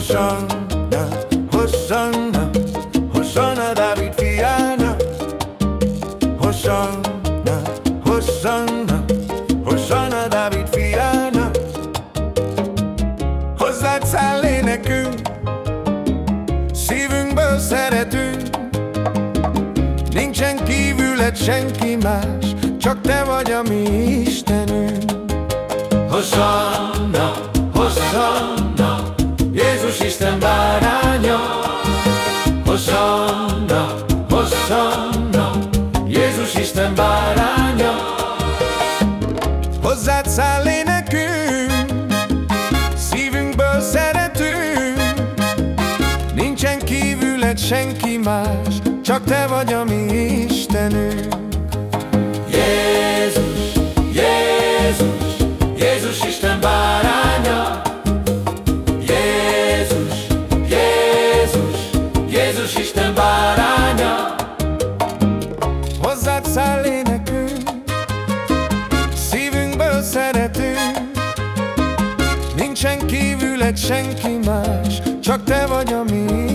Hosanna, Hosanna, Hosanna Dávid fiának. Hosanna, Hosanna, Hosanna Dávid fiának. Hozzád száll énekünk, szívünkből szeretünk. Nincsen kívüled senki más, csak te vagy a mi Isten. Báránya Hozzád száll énekünk, szívünkből szeretünk. Nincsen kívüled senki más, csak te vagy a mi Istenünk. Jézus, Jézus, Jézus Isten báránya. Jézus, Jézus, Jézus Isten báránya senki más, csak te vagy a mi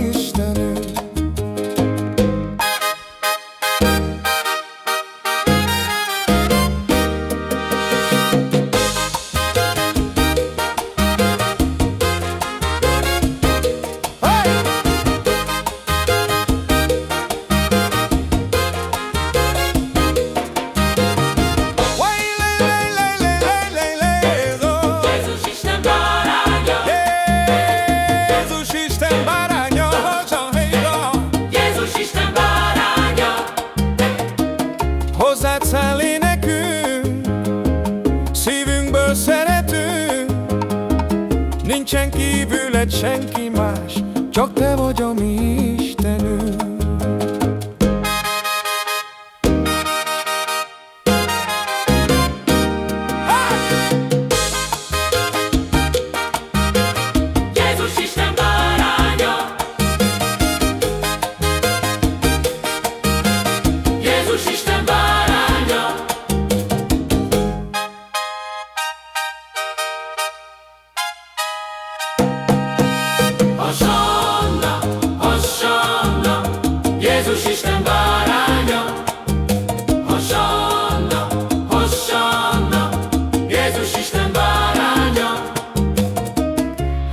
kívüled senki más, csak te vagy a mi Istenünk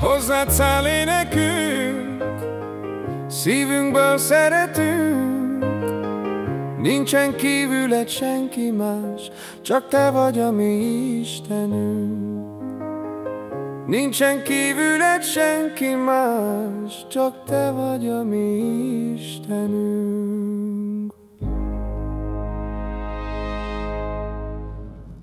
Hozzád száll énekünk, szívünkből szeretünk. Nincsen kívüled senki más, csak te vagy a mi Istenünk. Nincsen kívüled senki más, csak te vagy a mi Istenünk